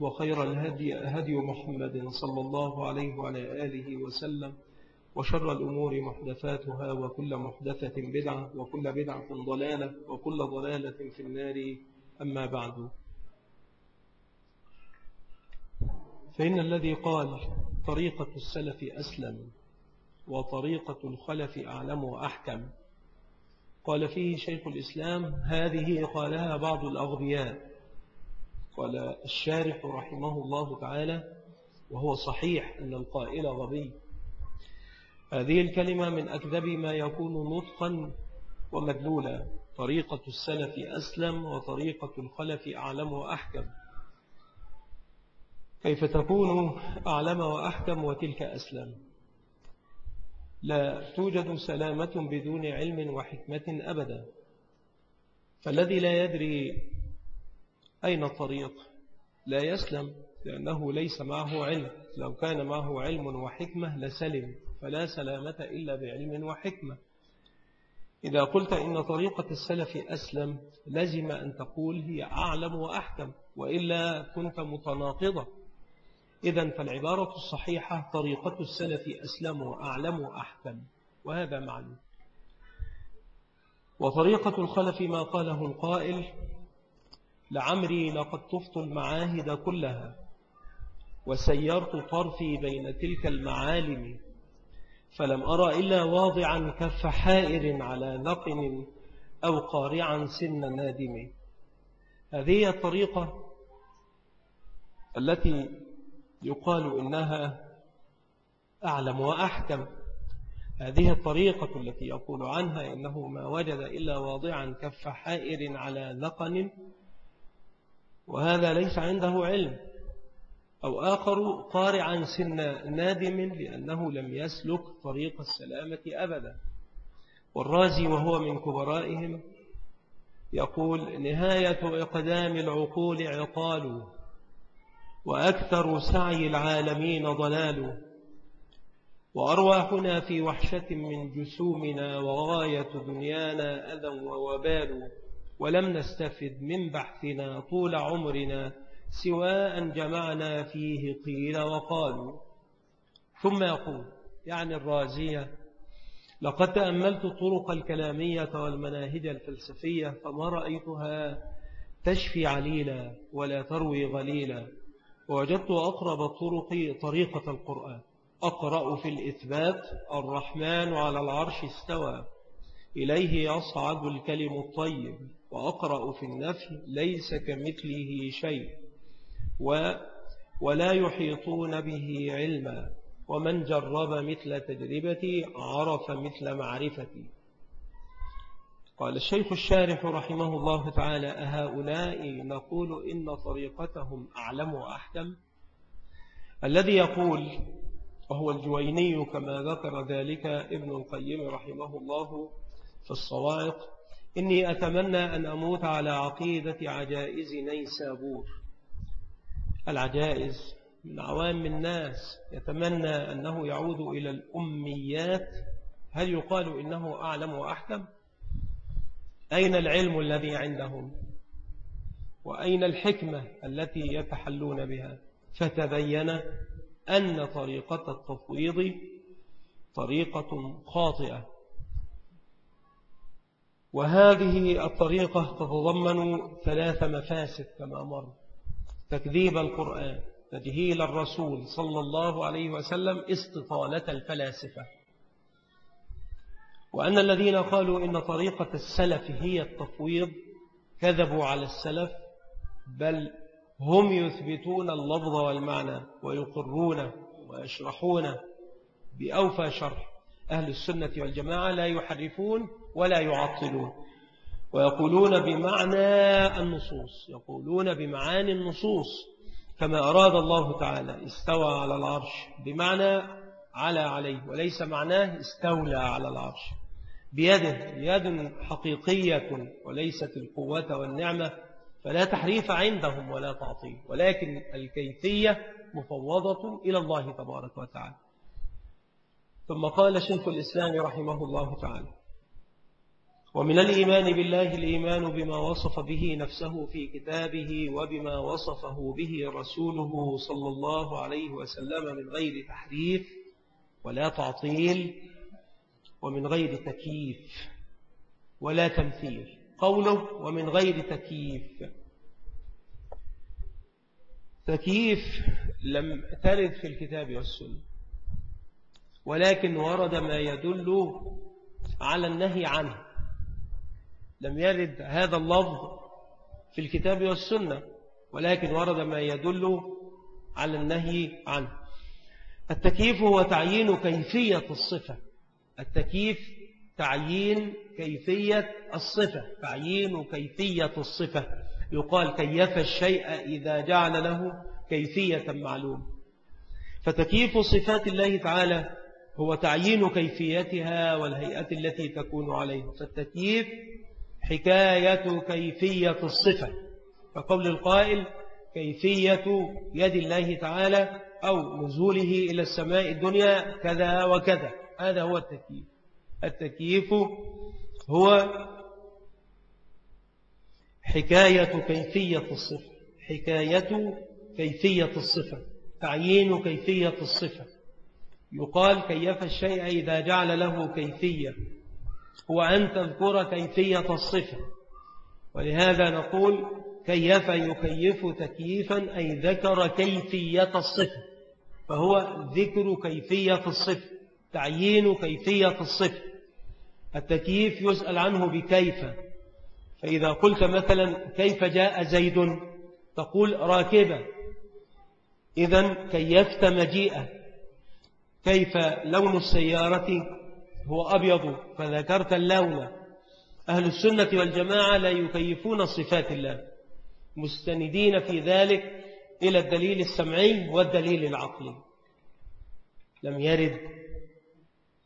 وخير الهدي هدي محمد صلى الله عليه وعلى آله وسلم وشر الأمور محدثاتها وكل محدثة بدعة وكل بدعة ضلالة وكل ضلالة في النار. أما بعد فإن الذي قال طريقة السلف أسلم وطريقة الخلف أعلم وأحكم قال فيه شيخ الإسلام هذه قالها بعض الأغبياء. قال الشارح رحمه الله تعالى وهو صحيح أن القائل غبي. هذه الكلمة من أكذب ما يكون نطقا ومدلولا طريقة السلف أسلم وطريقة الخلف أعلم وأحكم. كيف تكون أعلم وأحكم وتلك أسلم؟ لا توجد سلامة بدون علم وحكمة أبدا. فالذي لا يدري أين الطريق لا يسلم لأنه ليس معه علم. لو كان معه علم وحكمة لسلم فلا سلامة إلا بعلم وحكمة. إذا قلت إن طريقة السلف أسلم لزم أن تقول هي أعلم وأحكم وإلا كنت متناقضة. إذا فالعبارة الصحيحة طريقة السلف أسلم وأعلم وأحكم وهذا معنى. وطريقة الخلف ما قاله القائل لعمري لقد طفت المعاهد كلها وسيرت طرفي بين تلك المعالم فلم أرى إلا واضعا كف حائر على نقن أو قارعا سن نادم. هذه الطريقة التي يقال إنها أعلم وأحكم. هذه الطريقة التي يقول عنها إنه ما وجد إلا واضعا كف حائر على نقن وهذا ليس عنده علم. أو آخر قارعا سن نادم لأنه لم يسلك طريق السلامة أبدا. والرازي وهو من كبرائهم يقول نهاية إقدام العقول عقال وأكثر سعي العالمين ضلال. وأرواحنا في وحشة من جسومنا وغاية دنيانا أذى ووبال. ولم نستفد من بحثنا طول عمرنا سواء جمعنا فيه قيل وقالوا. ثم يقول يعني الرازية لقد تأملت الطرق الكلامية والمناهج الفلسفية فما رأيتها تشفي عليلا ولا تروي غليلا. ووجدت أقرب الطرق طريقة القرآن. أقرأ في الإثبات الرحمن على العرش استوى. إليه يصعد الكلم الطيب. وأقرأ في النفي ليس كمثله شيء و ولا يحيطون به علما ومن جرب مثل تجربتي عرف مثل معرفتي. قال الشيخ الشارح رحمه الله تعالى أهؤلاء نقول إن طريقتهم أعلم وأحكم؟ الذي يقول وهو الجويني كما ذكر ذلك ابن القيم رحمه الله في الصواعق إني أتمنى أن أموت على عقيدة عجائز نيسابور. العجائز من عوام الناس يتمنى أنه يعود إلى الأميات. هل يقال إنه أعلم وأحكم؟ أين العلم الذي عندهم؟ وأين الحكمة التي يتحلون بها؟ فتبين أن طريقة التفويض طريقة خاطئة. وهذه الطريقة تتضمن ثلاث مفاسد كما مر تكذيب القرآن تجهيل الرسول صلى الله عليه وسلم استطالة الفلاسفة. وأن الذين قالوا إن طريقة السلف هي التفويض كذبوا على السلف بل هم يثبتون اللفظ والمعنى ويقرون ويشرحون بأوفى شرح. أهل السنة والجماعة لا يحرفون ولا يعطلون. ويقولون بمعنى النصوص يقولون بمعاني النصوص. كما أراد الله تعالى استوى على العرش بمعنى على عليه وليس معناه استولى على العرش. بيده يد حقيقية وليست القوة والنعمة فلا تحريف عندهم ولا تعطيل ولكن الكيفية مفوضة إلى الله تبارك وتعالى. ثم قال شيخ الإسلام رحمه الله تعالى ومن الإيمان بالله الإيمان بما وصف به نفسه في كتابه وبما وصفه به رسوله صلى الله عليه وسلم من غير تحريف ولا تعطيل ومن غير تكييف ولا تمثيل. قوله ومن غير تكييف. تكييف لم ترد في الكتاب والسنة ولكن ورد ما يدل على النهي عنه. لم يرد هذا اللفظ في الكتاب والسنة ولكن ورد ما يدل على النهي عنه. التكييف هو تعيين كيفية الصفة. التكييف تعيين كيفية الصفة. تعيين كيفية الصفة. يقال كيف الشيء إذا جعل له كيفية معلومة. فتكييف صفات الله تعالى هو تعيين كيفيتها والهيئة التي تكون عليها. فالتكييف حكاية كيفية الصفة فقول القائل كيفية يد الله تعالى أو نزوله إلى السماء الدنيا كذا وكذا. هذا هو التكييف. التكييف هو حكاية كيفية الصفة. حكاية كيفية الصفة. تعيين كيفية الصفة. يقال كيف الشيء إذا جعل له كيفية. هو أن تذكر كيفية الصفة. ولهذا نقول كيف يكيف تكييفا أي ذكر كيفية الصفة. فهو ذكر كيفية الصفة تعيين كيفية الصفة. التكييف يسأل عنه بكيف. فإذا قلت مثلا كيف جاء زيد؟ تقول راكبا إذا كيفت مجيئة. كيف لون السيارة؟ هو أبيض فذكرت اللون. أهل السنة والجماعة لا يكيفون صفات الله. مستندين في ذلك إلى الدليل السمعي والدليل العقلي. لم يرد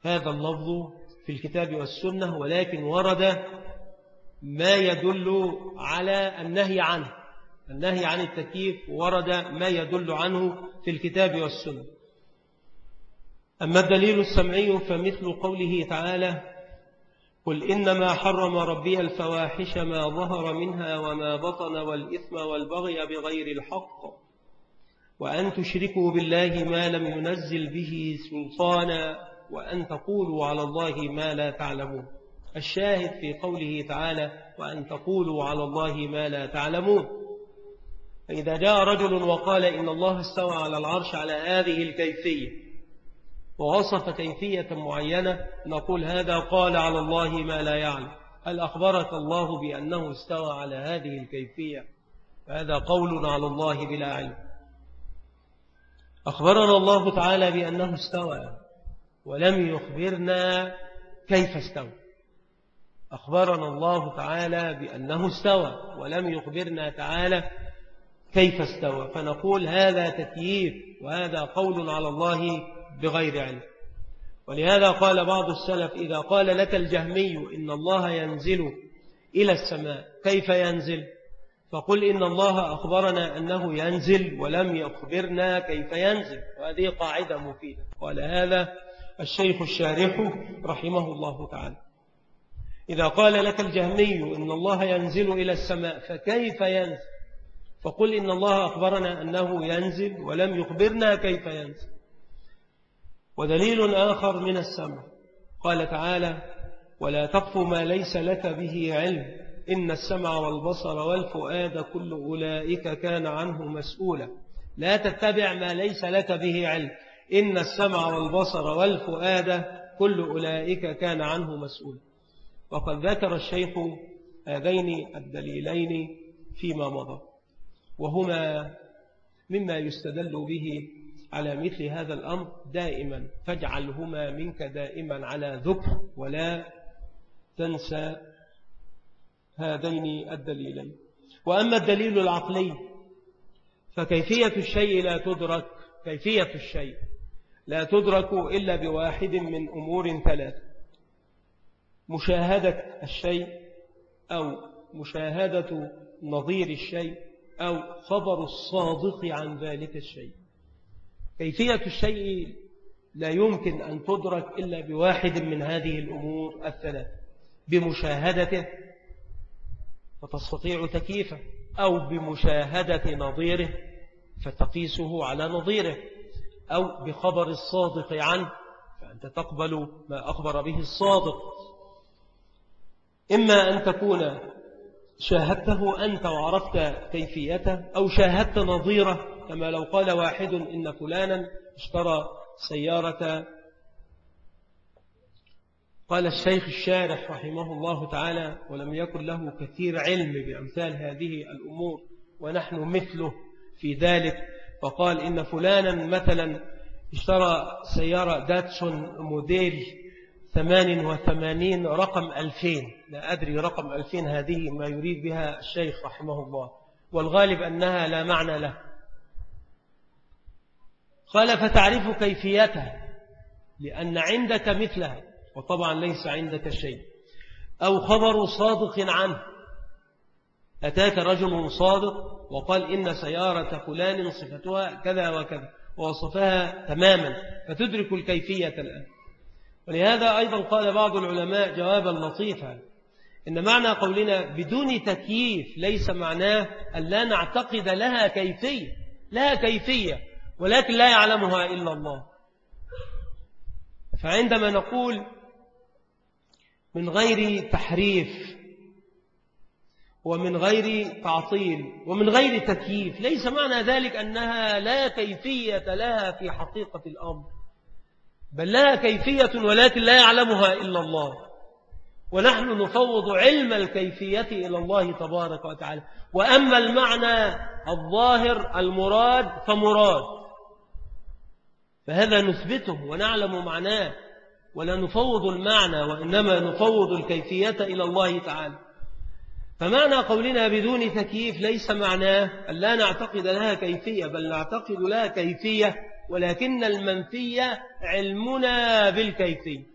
هذا اللفظ في الكتاب والسنة ولكن ورد ما يدل على النهي عنه. النهي عن التكييف ورد ما يدل عنه في الكتاب والسنة. أما الدليل السمعي فمثل قوله تعالى قل إنما حرم ربي الفواحش ما ظهر منها وما بطن والإثم والبغي بغير الحق وأن تشركوا بالله ما لم ينزل به سلطانا وأن تقولوا على الله ما لا تعلمون. الشاهد في قوله تعالى وأن تقولوا على الله ما لا تعلمون. فإذا جاء رجل وقال إن الله استوى على العرش على هذه الكيفية ووصف كيفية معينة نقول هذا قال على الله ما لا يعلم. هل أخبرك الله بأنه استوى على هذه الكيفية؟ هذا قول على الله بلا علم. أخبرنا الله تعالى بأنه استوى ولم يخبرنا كيف استوى. أخبرنا الله تعالى بأنه استوى ولم يخبرنا تعالى كيف استوى. فنقول هذا تكييف وهذا قول على الله بغير علم. ولهذا قال بعض السلف إذا قال لك الجهمي إن الله ينزل إلى السماء كيف ينزل؟ فقل إن الله أخبرنا أنه ينزل ولم يخبرنا كيف ينزل. وهذه قاعدة مفيدة. قال هذا الشيخ الشارح رحمه الله تعالى. إذا قال لك الجهمي إن الله ينزل إلى السماء فكيف ينزل؟ فقل إن الله أخبرنا أنه ينزل ولم يخبرنا كيف ينزل. ودليل آخر من السماء قال تعالى ولا تقف ما ليس لك به علم. إن السمع والبصر والفؤاد كل أولئك كان عنه مسؤولا. لا تتبع ما ليس لك به علم. إن السمع والبصر والفؤاد كل أولئك كان عنه مسؤول وقد ذكر الشيخ هذين الدليلين فيما مضى وهما مما يستدل به على مثل هذا الأمر دائما فاجعلهما منك دائما على ذكر ولا تنسى هذين الدليلين. وأما الدليل العقلي فكيفية الشيء لا تدرك كيفية الشيء لا تدرك إلا بواحد من أمور ثلاثة. مشاهدة الشيء أو مشاهدة نظير الشيء أو خبر الصادق عن ذلك الشيء. كيفية الشيء لا يمكن أن تدرك إلا بواحد من هذه الأمور الثلاث بمشاهدته فتستطيع تكييفه أو بمشاهدة نظيره فتقيسه على نظيره أو بخبر الصادق عنه فأنت تقبل ما أخبر به الصادق. إما أن تكون شاهدته أنت وعرفت كيفيته أو شاهدت نظيره كما لو قال واحد إن فلانا اشترى سيارة. قال الشيخ الشارح رحمه الله تعالى ولم يكن له كثير علم بأمثال هذه الأمور ونحن مثله في ذلك فقال إن فلانا مثلا اشترى سيارة داتسون موديل 88 رقم 2000 لا أدري رقم 2000 هذه ما يريد بها الشيخ رحمه الله. والغالب أنها لا معنى له. قال فتعرف كيفيتها لأن عندك مثلها وطبعا ليس عندك شيء. أو خبر صادق عنه. أتاك رجل صادق وقال إن سيارة فلان صفتها كذا وكذا ووصفها تماما. فتدرك الكيفية الآن. ولهذا أيضا قال بعض العلماء جوابا لطيفا إن معنى قولنا بدون تكييف ليس معناه أن لا نعتقد لها كيفية لها كيفية ولكن لا يعلمها إلا الله. فعندما نقول من غير تحريف ومن غير تعطيل ومن غير تكييف ليس معنى ذلك أنها لا كيفية لها في حقيقة الأمر. بل لها كيفية ولكن لا يعلمها إلا الله. ونحن نفوض علم الكيفية إلى الله تبارك وتعالى. وأما المعنى الظاهر المراد فمراد. فهذا نثبته ونعلم معناه. ولا نفوض المعنى وإنما نفوض الكيفية إلى الله تعالى. فمعنى قولنا بدون تكييف ليس معناه أن لا نعتقد لها كيفية بل نعتقد لها كيفية ولكن المنفية علمنا بالكيفية.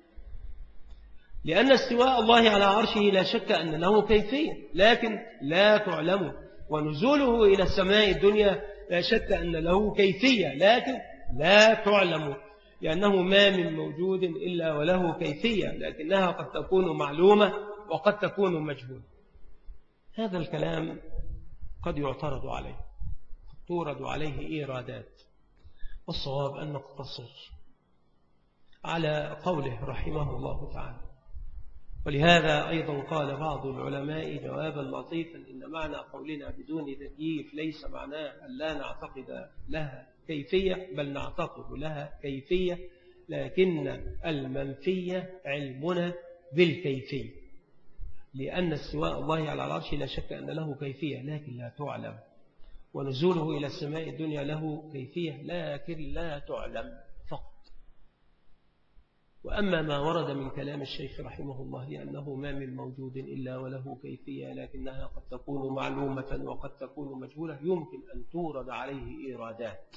لأن استواء الله على عرشه لا شك أن له كيفية لكن لا تعلم ونزوله إلى السماء الدنيا لا شك أن له كيفية لكن لا تعلم لأنه ما من موجود إلا وله كيفية لكنها قد تكون معلومة وقد تكون مجهولة. هذا الكلام قد يعترض عليه تورد عليه إيرادات. والصواب أن نقتصر على قوله رحمه الله تعالى. ولهذا أيضا قال بعض العلماء جوابا لطيفا إن معنى قولنا بدون تكييف ليس معناه أن لا نعتقد لها كيفية بل نعتقد لها كيفية لكن المنفية علمنا بالكيفية. لأن استواء الله على العرش لا شك أن له كيفية لكن لا تعلم. ونزوله إلى السماء الدنيا له كيفية لكن لا تعلم فقط. وأما ما ورد من كلام الشيخ رحمه الله لأنه ما من موجود إلا وله كيفية لكنها قد تكون معلومة وقد تكون مجهولة يمكن أن تورد عليه إيرادات.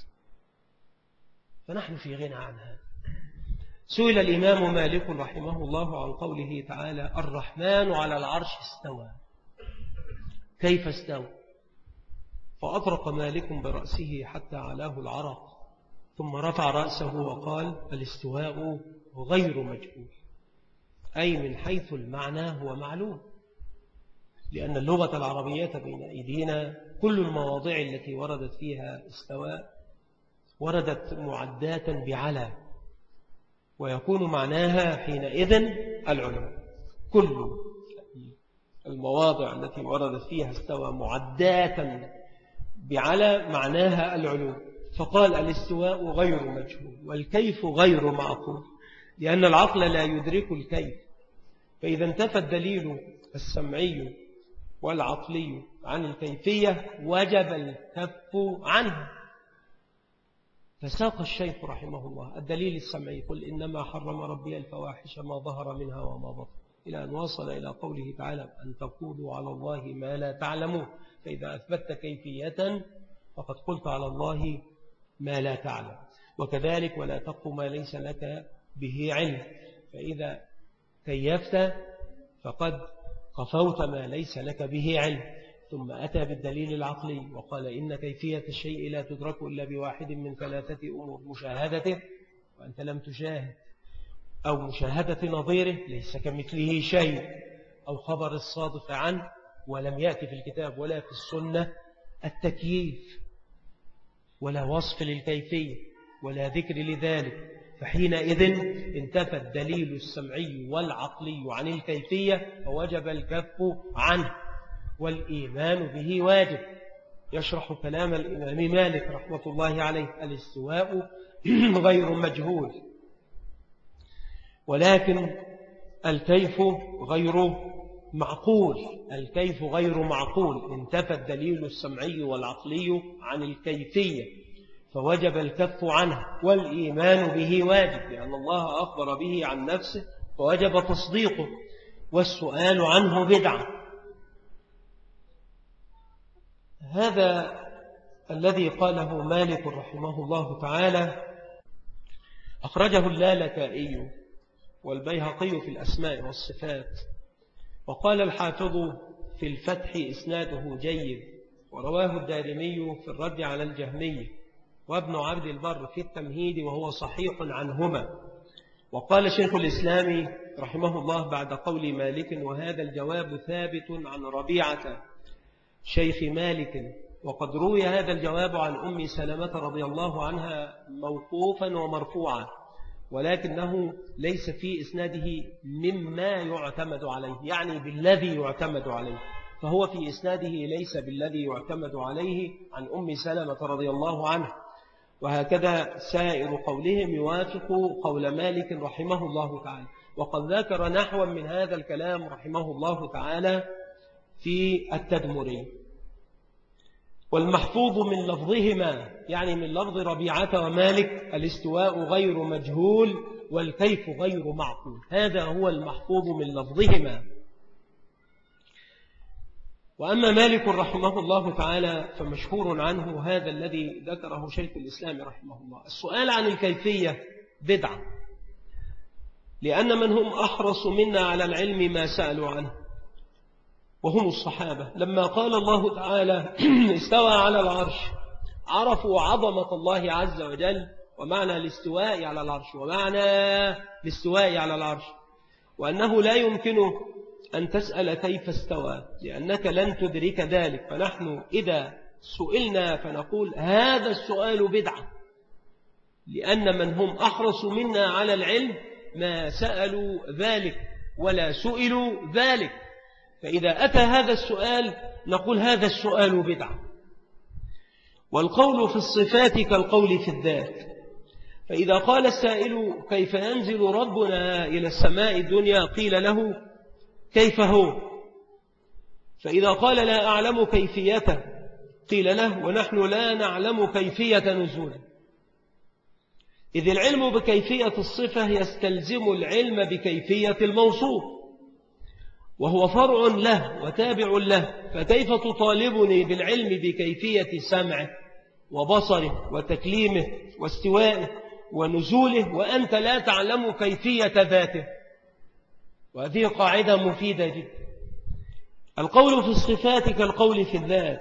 فنحن في غنى عن هذا سئل الإمام مالك رحمه الله عن قوله تعالى الرحمن على العرش استوى. كيف استوى؟ فأطرق مالك برأسه حتى علاه العرق ثم رفع رأسه وقال الاستواء غير مجهول أي من حيث المعنى هو معلوم لأن اللغة العربية بين أيدينا كل المواضع التي وردت فيها استواء وردت معدات بعلى ويكون معناها حينئذ العلو كل المواضع التي وردت فيها استوى معدات بعلى معناها العلو فقال الاستواء غير مجهول والكيف غير معقول لأن العقل لا يدرك الكيف. فإذا انتفى الدليل السمعي والعقلي عن الكيفية وجب الكف عنه. فساق الشيخ رحمه الله الدليل السمعي قل إنما حرم ربي الفواحش ما ظهر منها وما بطن. إلى أن وصل إلى قوله تعالى أن تقولوا على الله ما لا تعلمون. فإذا أثبتت كيفية فقد قلت على الله ما لا تعلم. وكذلك ولا تقف ما ليس لك به علم. فإذا كيفت فقد قفوت ما ليس لك به علم. ثم أتى بالدليل العقلي وقال إن كيفية الشيء لا تدرك إلا بواحد من ثلاثة أمور مشاهدته. وأنت لم تشاهد. أو مشاهدة نظيره ليس كمثله شيء أو خبر الصادق عنه ولم يأتي في الكتاب ولا في السنة. التكييف ولا وصف للكيفية ولا ذكر لذلك. فحينئذ انتفى الدليل السمعي والعقلي عن الكيفية فوجب الكف عنه والإيمان به واجب. يشرح كلام الإمام مالك رحمة الله عليه الاستواء غير مجهول. ولكن الكيف غير معقول الكيف غير معقول. انتفى الدليل السمعي والعقلي عن الكيفية فوجب الكف عنه والإيمان به واجب لأن الله أخبر به عن نفسه فوجب تصديقه والسؤال عنه بدعة. هذا الذي قاله مالك رحمه الله تعالى أخرجه اللالكائي والبيهقي في الأسماء والصفات. وقال الحافظ في الفتح إسناده جيد ورواه الدارمي في الرد على الجهمي وابن عبد البر في التمهيد وهو صحيح عنهما. وقال شيخ الإسلام رحمه الله بعد قول مالك وهذا الجواب ثابت عن ربيعة شيخ مالك. وقد روي هذا الجواب عن أم سلمة رضي الله عنها موقوفا ومرفوعا. ولكنه ليس في إسناده مما يعتمد عليه يعني بالذي يعتمد عليه. فهو في إسناده ليس بالذي يعتمد عليه عن أم سلمة رضي الله عنه. وهكذا سائر قولهم يوافق قول مالك رحمه الله تعالى. وقد ذكر نحوا من هذا الكلام رحمه الله تعالى في التدمري. والمحفوظ من لفظهما يعني من لفظ ربيعة ومالك الاستواء غير مجهول والكيف غير معقول. هذا هو المحفوظ من لفظهما. وأما مالك رحمه الله تعالى فمشهور عنه هذا الذي ذكره شيخ الإسلام رحمه الله. السؤال عن الكيفية بدعة لأن من هم أحرص منا على العلم ما سألوا عنه. وهم الصحابة. لما قال الله تعالى استوى على العرش عرفوا عظمة الله عز وجل ومعنى الاستواء على العرش ومعنى الاستواء على العرش. وأنه لا يمكن أن تسأل كيف استوى لأنك لن تدرك ذلك. فنحن إذا سئلنا فنقول هذا السؤال بدعة لأن من هم أحرص منا على العلم ما سألوا ذلك ولا سئلوا ذلك. فإذا أتى هذا السؤال نقول هذا السؤال بدعة. والقول في الصفات كالقول في الذات. فإذا قال السائل كيف ينزل ربنا إلى السماء الدنيا قيل له كيف هو؟ فإذا قال لا أعلم كيفيته قيل له ونحن لا نعلم كيفية نزوله. إذ العلم بكيفية الصفة يستلزم العلم بكيفية الموصوف. وهو فرع له وتابع له فكيف تطالبني بالعلم بكيفية سمعه وبصره وتكليمه واستوائه ونزوله وأنت لا تعلم كيفية ذاته؟ وهذه قاعدة مفيدة جدا. القول في الصفات كالقول في الذات.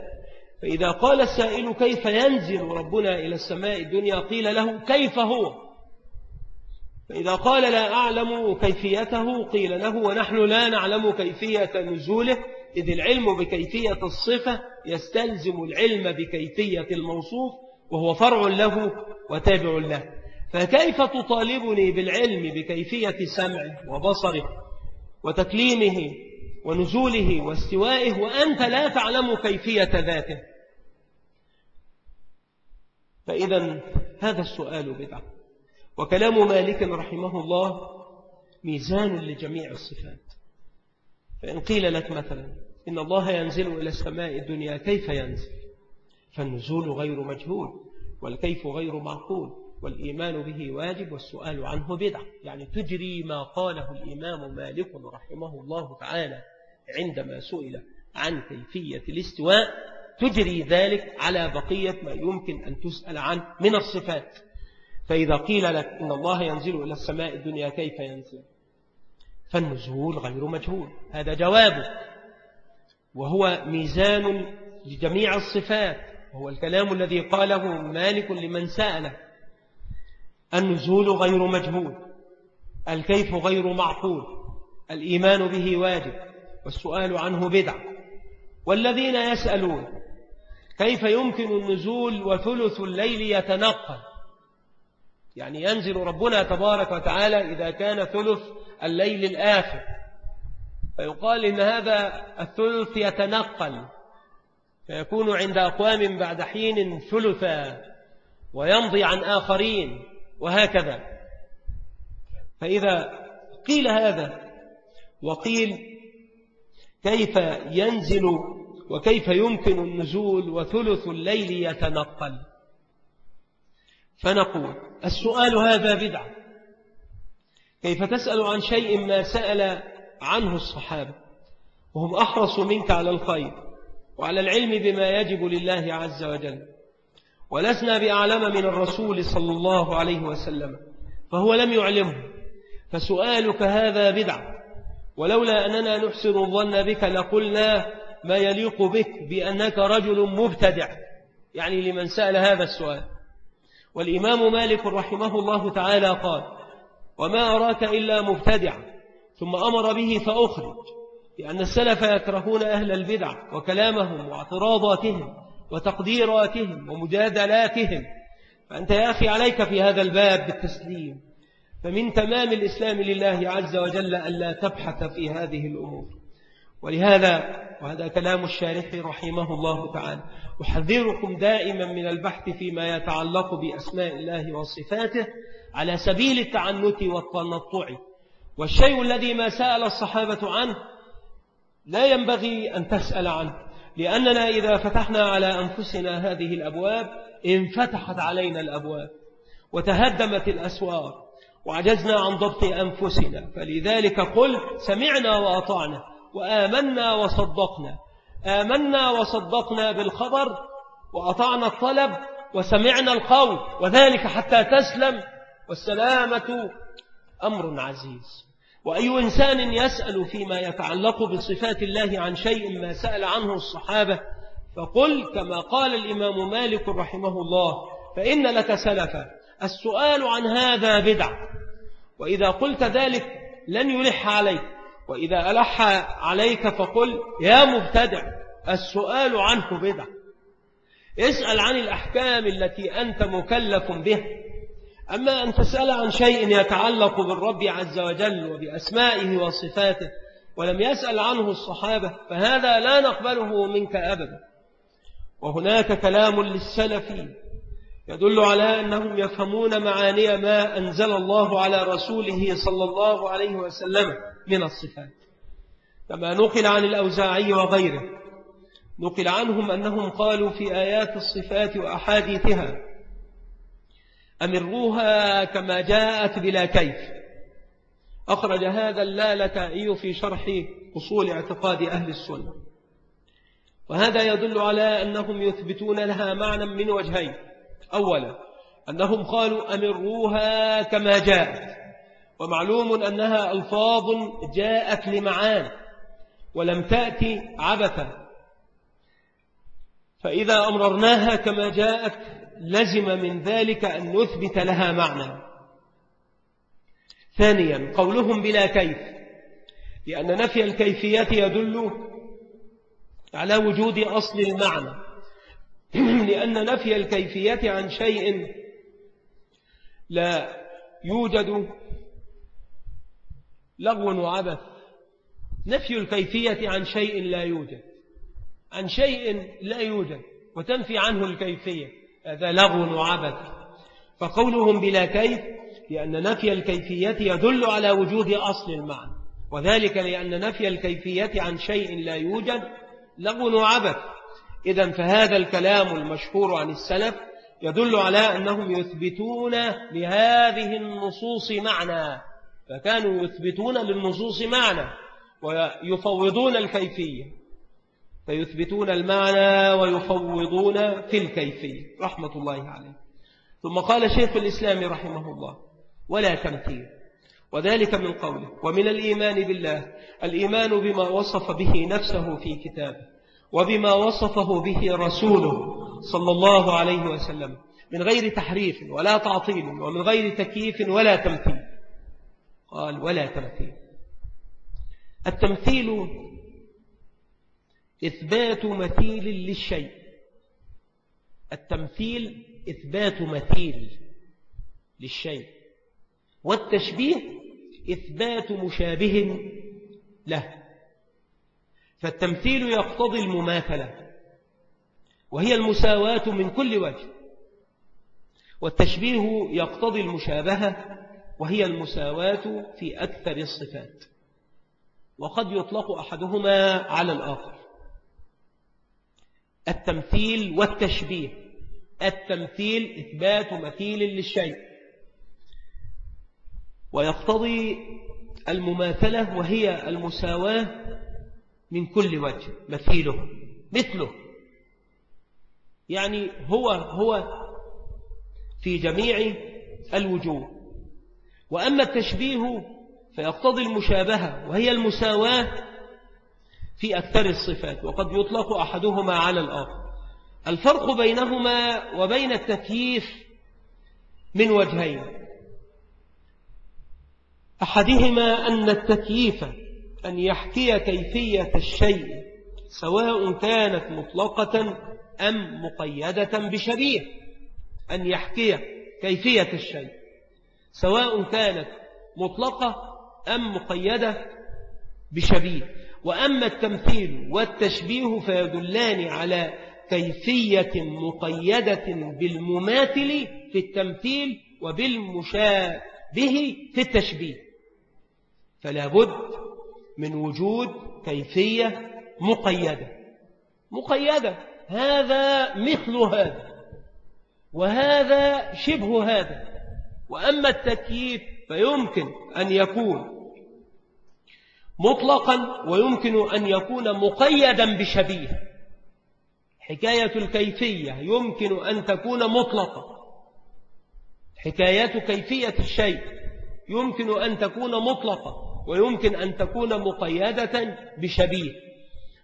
فإذا قال السائل كيف ينزل ربنا إلى السماء الدنيا قيل له كيف هو؟ فإذا قال لا أعلم كيفيته قيل له ونحن لا نعلم كيفية نزوله إذ العلم بكيفية الصفة يستلزم العلم بكيفية الموصوف وهو فرع له وتابع له. فكيف تطالبني بالعلم بكيفية سمعه وبصره وتكليمه ونزوله واستوائه وأنت لا تعلم كيفية ذاته؟ فإذا هذا السؤال بدعه وكلام مالك رحمه الله ميزان لجميع الصفات. فإن قيل لك مثلا إن الله ينزل إلى السماء الدنيا كيف ينزل؟ فالنزول غير مجهول والكيف غير معقول والإيمان به واجب والسؤال عنه بدعة. يعني تجري ما قاله الإمام مالك رحمه الله تعالى عندما سئل عن كيفية الاستواء تجري ذلك على بقية ما يمكن أن تسأل عنه من الصفات. فإذا قيل لك إن الله ينزل إلى السماء الدنيا كيف ينزل؟ فالنزول غير مجهول هذا جوابه. وهو ميزان لجميع الصفات وهو الكلام الذي قاله مالك لمن سأله. النزول غير مجهول الكيف غير معقول الإيمان به واجب والسؤال عنه بدع. والذين يسألون كيف يمكن النزول وثلث الليل يتنقل؟ يعني ينزل ربنا تبارك وتعالى إذا كان ثلث الليل الآخر. فيقال إن هذا الثلث يتنقل فيكون عند أقوام بعد حين ثلثا ويمضي عن آخرين وهكذا. فإذا قيل هذا وقيل كيف ينزل وكيف يمكن النزول وثلث الليل يتنقل. فنقول السؤال هذا بدعة. كيف تسأل عن شيء ما سأل عنه الصحابة؟ وهم أحرص منك على الخير وعلى العلم بما يجب لله عز وجل. ولسنا بأعلم من الرسول صلى الله عليه وسلم فهو لم يعلمه. فسؤالك هذا بدعة. ولولا أننا نحسن الظن بك لقلنا ما يليق بك بأنك رجل مبتدع. يعني لمن سأل هذا السؤال. والإمام مالك رحمه الله تعالى قال وما أراك إلا مبتدع ثم أمر به فأخرج لأن السلف يكرهون أهل البدع وكلامهم واعتراضاتهم وتقديراتهم ومجادلاتهم. فأنت يا أخي عليك في هذا الباب بالتسليم فمن تمام الإسلام لله عز وجل ألا تبحث في هذه الأمور. ولهذا وهذا كلام الشارح رحمه الله تعالى. أحذركم دائما من البحث فيما يتعلق بأسماء الله وصفاته على سبيل التعنت والتنطع. والشيء الذي ما سأل الصحابة عنه لا ينبغي أن تسأل عنه لأننا إذا فتحنا على أنفسنا هذه الأبواب انفتحت علينا الأبواب وتهدمت الأسوار وعجزنا عن ضبط أنفسنا. فلذلك قل سمعنا وأطعنا. وآمنا وصدقنا. آمنا وصدقنا بالخبر وأطعنا الطلب وسمعنا القول وذلك حتى تسلم. والسلامة أمر عزيز. وأي إنسان يسأل فيما يتعلق بصفات الله عن شيء ما سأل عنه الصحابة فقل كما قال الإمام مالك رحمه الله فإن لك سلفا. السؤال عن هذا بدع. وإذا قلت ذلك لن يلح عليك. وإذا ألح عليك فقل يا مبتدع السؤال عنه بدع اسأل عن الأحكام التي أنت مكلف به. أما أن تسأل عن شيء يتعلق بالرب عز وجل وبأسمائه وصفاته ولم يسأل عنه الصحابة فهذا لا نقبله منك أبدا. وهناك كلام للسلفين يدل على أنهم يفهمون معاني ما أنزل الله على رسوله صلى الله عليه وسلم. من الصفات. كما نقل عن الأوزاعي وغيره. نقل عنهم أنهم قالوا في آيات الصفات وأحاديثها أمروها كما جاءت بلا كيف. أخرج هذا اللالكائي في شرح أصول اعتقاد أهل السنة. وهذا يدل على أنهم يثبتون لها معنى من وجهين. أولا أنهم قالوا أمروها كما جاءت. ومعلوم أنها ألفاظ جاءت لمعان ولم تأتي عبثا. فإذا أمررناها كما جاءت لزم من ذلك أن نثبت لها معنى. ثانيا قولهم بلا كيف لأن نفي الكيفية يدل على وجود أصل المعنى. لأن نفي الكيفية عن شيء لا يوجد لغو وعبث. نفي الكيفية عن شيء لا يوجد. عن شيء لا يوجد وتنفي عنه الكيفية. هذا لغو وعبث. فقولهم بلا كيف لأن نفي الكيفية يدل على وجود أصل المعنى. وذلك لأن نفي الكيفية عن شيء لا يوجد لغو وعبث. إذا فهذا الكلام المشهور عن السلف يدل على أنهم يثبتون لهذه النصوص معنى. فكانوا يثبتون للنصوص معنى ويفوضون الكيفية. فيثبتون المعنى ويفوضون في الكيفية. رحمة الله عليه. ثم قال شيخ الإسلام رحمه الله ولا تمثيل وذلك من قوله ومن الإيمان بالله الإيمان بما وصف به نفسه في كتابه وبما وصفه به رسوله صلى الله عليه وسلم من غير تحريف ولا تعطيل ومن غير تكييف ولا تمثيل قال ولا تمثيل. التمثيل إثبات مثيل للشيء. التمثيل إثبات مثيل للشيء. والتشبيه إثبات مشابه له. فالتمثيل يقتضي المماثلة وهي المساواة من كل وجه. والتشبيه يقتضي المشابهة وهي المساواة في أكثر الصفات. وقد يطلق أحدهما على الآخر. التمثيل والتشبيه. التمثيل إثبات مثيل للشيء. ويقتضي المماثلة وهي المساواة من كل وجه مثيله مثله. يعني هو هو في جميع الوجوه. وأما التشبيه فيقتضي المشابهة وهي المساواة في أكثر الصفات وقد يطلق أحدهما على الآخر. الفرق بينهما وبين التكييف من وجهين. أحدهما أن التكييف أن يحكي كيفية الشيء سواء كانت مطلقة أم مقيدة بشبيه أن يحكي كيفية الشيء. سواء كانت مطلقة أم مقيدة بشبيه. وأما التمثيل والتشبيه فيدلان على كيفية مقيدة بالمماثل في التمثيل وبالمشابه في التشبيه. فلا بد من وجود كيفية مقيدة. مقيدة هذا مثل هذا وهذا شبه هذا. وأما التكييف فيمكن أن يكون مطلقا ويمكن أن يكون مقيدا بشبيه. حكاية الكيفية يمكن أن تكون مطلقة. حكاية كيفية الشيء يمكن أن تكون مطلقة ويمكن أن تكون مقيدة بشبيه.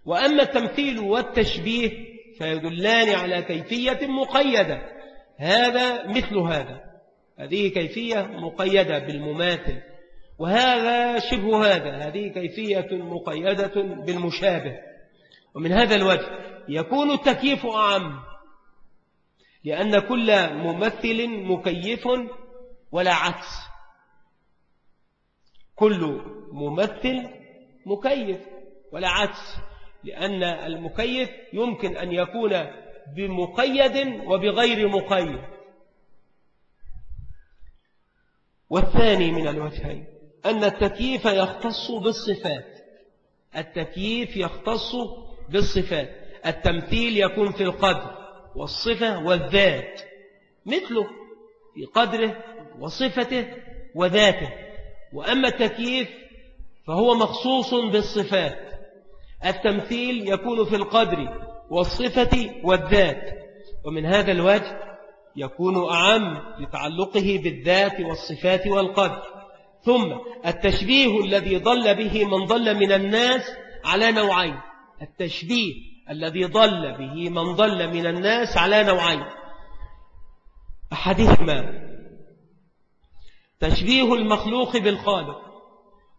وأما التمثيل والتشبيه فيدلان على كيفية مقيدة. هذا مثل هذا. هذه كيفية مقيدة بالمماثل. وهذا شبه هذا هذه كيفية مقيدة بالمشابه. ومن هذا الوجه يكون التكييف أعم لأن كل ممثل مكيف ولا عكس. كل ممثل مكيف ولا عكس لأن المكيف يمكن أن يكون بمقيد وبغير مقيد. والثاني من الوجهين أن التكييف يختص بالصفات. التكييف يختص بالصفات. التمثيل يكون في القدر والصفة والذات. مثله في قدره وصفته وذاته. وأما التكييف فهو مخصوص بالصفات. التمثيل يكون في القدر والصفة والذات. ومن هذا الوجه يكون أعم لتعلقه بالذات والصفات والقدر. ثم التشبيه الذي ضل به من ضل من الناس على نوعين. التشبيه الذي ضل به من ضل من الناس على نوعين. أحدهما تشبيه المخلوق بالخالق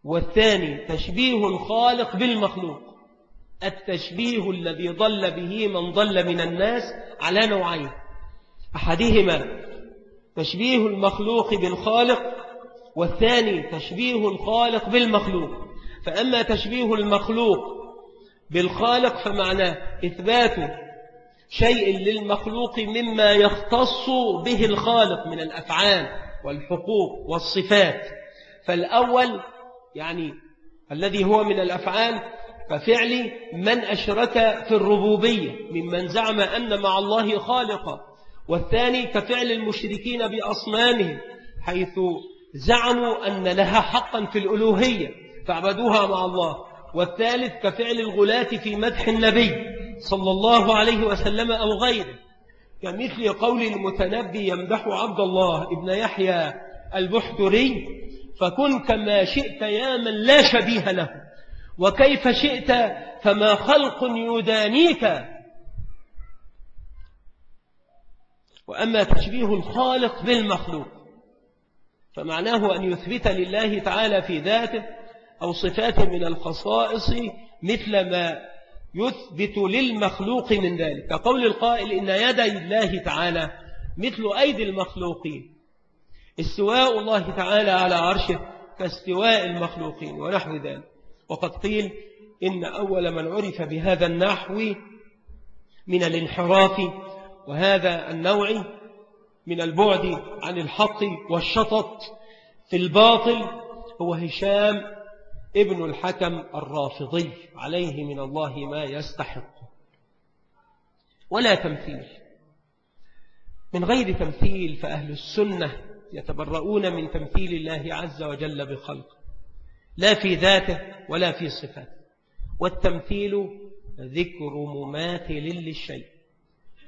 والثاني تشبيه الخالق بالمخلوق. التشبيه الذي ضل به من ضل من الناس على نوعين. أحدهما تشبيه المخلوق بالخالق والثاني تشبيه الخالق بالمخلوق. فأما تشبيه المخلوق بالخالق فمعناه إثبات شيء للمخلوق مما يختص به الخالق من الأفعال والحقوق والصفات. فالأول يعني الذي هو من الأفعال ففعل من أشرك في الربوبية ممن زعم أن مع الله خالقا. والثاني كفعل المشركين بأصنامهم حيث زعموا أن لها حقا في الألوهية فاعبدوها مع الله. والثالث كفعل الغلاة في مدح النبي صلى الله عليه وسلم أو غيره. كمثل قول المتنبي يمدح عبد الله ابن يحيى البحتري فكن كما شئت يا من لا شبيه له وكيف شئت فما خلق يدانيك وأما تشبيه الخالق بالمخلوق فمعناه أن يثبت لله تعالى في ذاته أو صفات من الخصائص مثل ما يثبت للمخلوق من ذلك. كقول القائل إن يدي الله تعالى مثل أيدي المخلوقين استواء الله تعالى على عرشه كاستواء المخلوقين ونحو ذلك. وقد قيل إن أول من عرف بهذا النحو من الانحراف وهذا النوع من البعد عن الحق والشطط في الباطل هو هشام ابن الحكم الرافضي عليه من الله ما يستحق. ولا تمثيل. من غير تمثيل فأهل السنة يتبرؤون من تمثيل الله عز وجل بخلقه لا في ذاته ولا في صفاته. والتمثيل ذكر مماثل للشيء.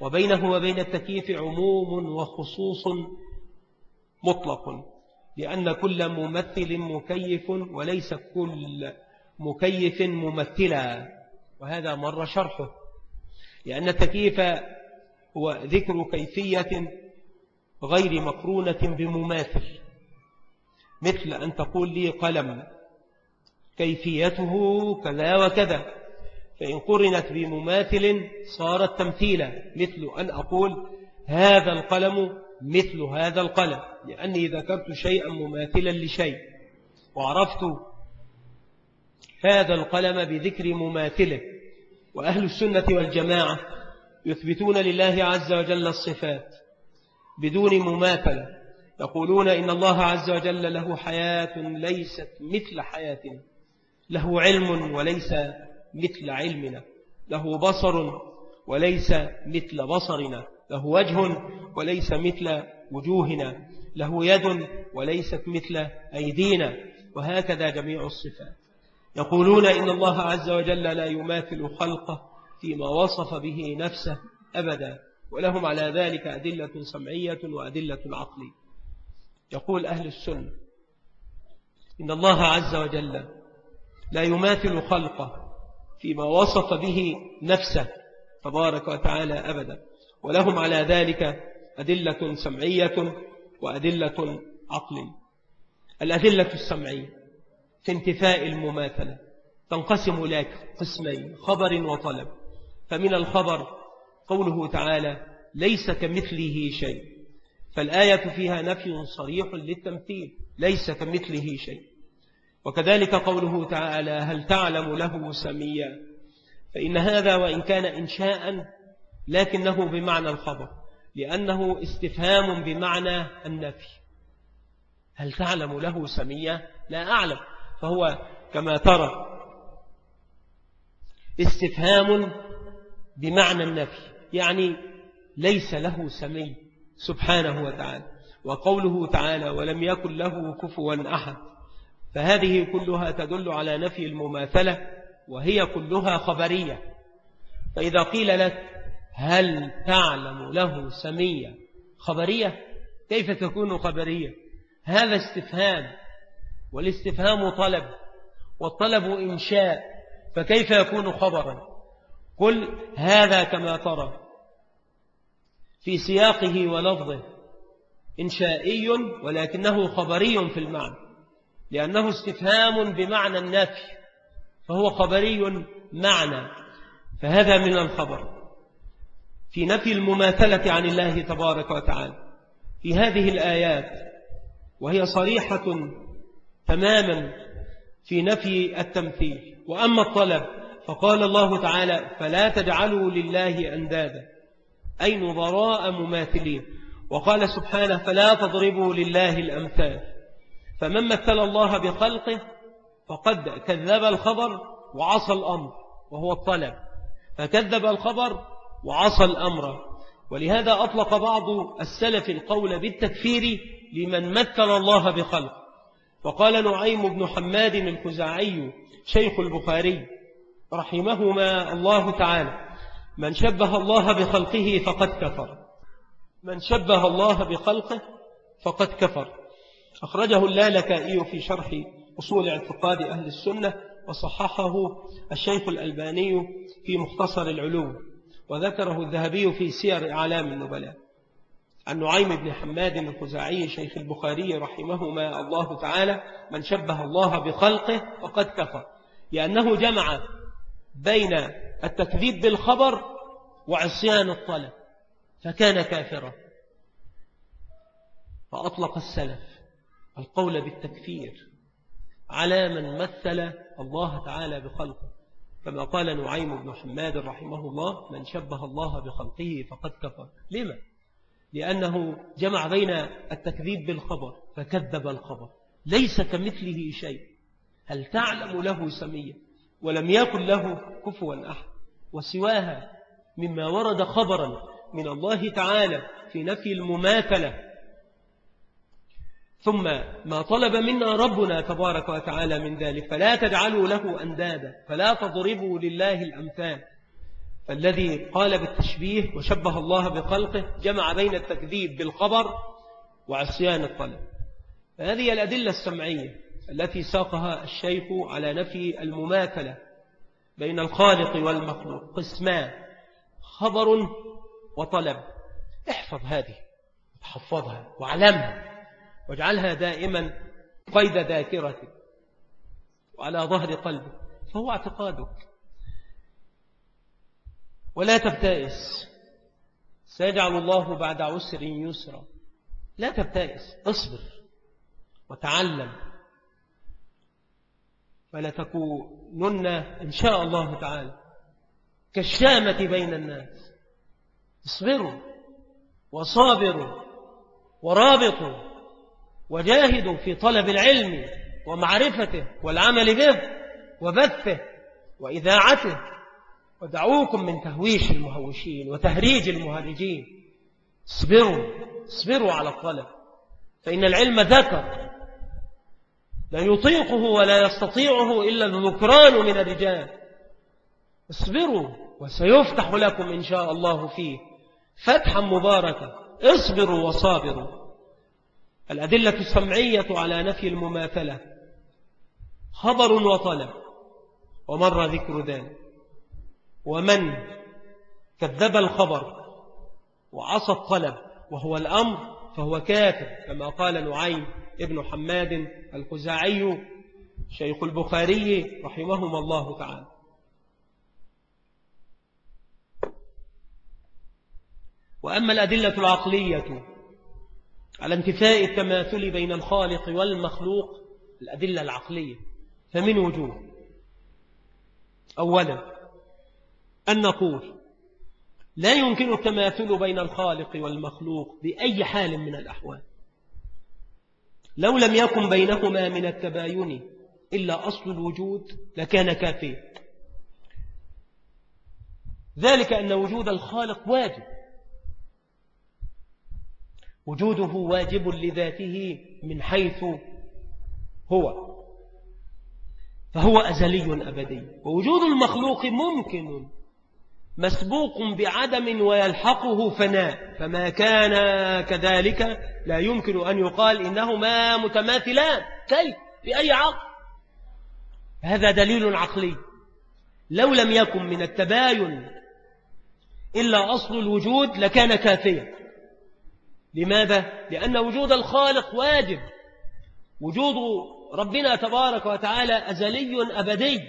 وبينه وبين التكييف عموم وخصوص مطلق لأن كل ممثل مكيف وليس كل مكيف ممثلا وهذا مر شرحه. لأن التكييف هو ذكر كيفية غير مقرونة بمماثل. مثل أن تقول لي قلم كيفيته كذا وكذا. فإن قرنت بمماثل صارت تمثيلا مثل أن أقول هذا القلم مثل هذا القلم لأني ذكرت شيئا مماثلا لشيء وعرفت هذا القلم بذكر مماثله. وأهل السنة والجماعة يثبتون لله عز وجل الصفات بدون مماثلة يقولون إن الله عز وجل له حياة ليست مثل حياتنا له علم وليس مثل علمنا له بصر وليس مثل بصرنا له وجه وليس مثل وجوهنا له يد وليست مثل أيدينا وهكذا جميع الصفات. يقولون إن الله عز وجل لا يماثل خلقه فيما وصف به نفسه أبدا ولهم على ذلك أدلة سمعية وأدلة عقلية. يقول أهل السنة إن الله عز وجل لا يماثل خلقه فيما وصف به نفسه تبارك وتعالى أبدا. ولهم على ذلك أدلة سمعية وأدلة عقلية الأدلة السمعية في انتفاء المماثلة تنقسم لك قسمين خبر وطلب. فمن الخبر قوله تعالى ليس كمثله شيء فالآية فيها نفي صريح للتمثيل ليس كمثله شيء وكذلك قوله تعالى هل تعلم له سميا؟ فإن هذا وإن كان إنشاء لكنه بمعنى الخبر لأنه استفهام بمعنى النفي. هل تعلم له سميا؟ لا أعلم. فهو كما ترى استفهام بمعنى النفي يعني ليس له سمي سبحانه وتعالى. وقوله تعالى ولم يكن له كفوا أحد. فهذه كلها تدل على نفي المماثلة وهي كلها خبرية. فإذا قيل لك هل تعلم له سمية خبرية؟ كيف تكون خبرية؟ هذا استفهام والاستفهام طلب والطلب إنشاء فكيف يكون خبرا؟ قل هذا كما ترى. في سياقه ولفظه إنشائي ولكنه خبري في المعنى. لأنه استفهام بمعنى النفي فهو خبري معنى فهذا من الخبر. في نفي المماثلة عن الله تبارك وتعالى في هذه الآيات وهي صريحة تماما في نفي التمثيل. وأما الطلب فقال الله تعالى فلا تجعلوا لله أندادا. أي نظراء مماثلين. وقال سبحانه فلا تضربوا لله الأمثال. فمن مثل الله بخلقه فقد كذب الخبر وعصى الأمر وهو الطلب. فكذب الخبر وعصى الأمر. ولهذا أطلق بعض السلف القول بالتكفير لمن مثل الله بخلق وقال نعيم بن حماد الكزاعي شيخ البخاري رحمهما الله تعالى من شبه الله بخلقه فقد كفر. من شبه الله بخلقه فقد كفر. أخرجه اللالكائي في شرح أصول اعتقاد أهل السنة وصححه الشيخ الألباني في مختصر العلوم وذكره الذهبي في سير أعلام النبلاء. عن نعيم بن حماد الخزاعي شيخ البخاري رحمهما الله تعالى من شبه الله بخلقه فقد كفر لأنه جمع بين التكذيب بالخبر وعصيان الطلب فكان كافرا فأطلق السلف. القول بالتكفير على من مثل الله تعالى بخلقه. كما قال نعيم بن حماد رحمه الله من شبه الله بخلقه فقد كفر لما؟ لأنه جمع بين التكذيب بالخبر فكذب الخبر ليس كمثله شيء. هل تعلم له سمية؟ ولم يكن له كفوا أحد. وسواها مما ورد خبرا من الله تعالى في نفي المماثلة ثم ما طلب منا ربنا تبارك وتعالى من ذلك فلا تجعلوا له أندادا فلا تضربوا لله الأمثال. فالذي قال بالتشبيه وشبه الله بخلقه جمع بين التكذيب بالخبر وعصيان الطلب. هذه الأدلة السمعية التي ساقها الشيخ على نفي المماثلة بين الخالق والمخلوق. قسمان خبر وطلب. احفظ هذه تحفظها واعلمها. واجعلها دائما قيد ذاكرتك وعلى ظهر قلبك فهو اعتقادك. ولا تبتئس. سيجعل الله بعد عسر يسرا. لا تبتئس اصبر وتعلم. فلا تكونن إن شاء الله تعالى كالشامة بين الناس. اصبروا وصابروا ورابطوا وجاهدوا في طلب العلم ومعرفته والعمل به وبثه وإذاعته. ودعوكم من تهويش المهوشين وتهريج المهرجين. اصبروا اصبروا على الطلب فإن العلم ذكر. لا يطيقه ولا يستطيعه إلا الذكران من الرجال. اصبروا وسيفتح لكم إن شاء الله فيه فتحا مباركا. اصبروا وصابروا. الأدلة السمعية على نفي المماثلة. خبر وطلب. ومر ذكر ذلك. ومن كذب الخبر وعصى الطلب وهو الأمر فهو كافر كما قال نعيم ابن حماد الخزاعي شيخ البخاري رحمهما الله تعالى. وأما الأدلة العقلية على انتفاء التماثل بين الخالق والمخلوق الأدلة العقلية. فمن وجوه؟ أولا أن نقول لا يمكن التماثل بين الخالق والمخلوق بأي حال من الأحوال. لو لم يكن بينهما من التباين إلا أصل الوجود لكان كافيا. ذلك أن وجود الخالق واجب. وجوده واجب لذاته من حيث هو. فهو أزلي أبدي. ووجود المخلوق ممكن مسبوق بعدم ويلحقه فناء. فما كان كذلك لا يمكن أن يقال إنهما متماثلان. كيف بأي عقل؟ هذا دليل عقلي. لو لم يكن من التباين إلا أصل الوجود لكان كافيا. لماذا؟ لأن وجود الخالق واجب. وجود ربنا تبارك وتعالى أزلي أبدي.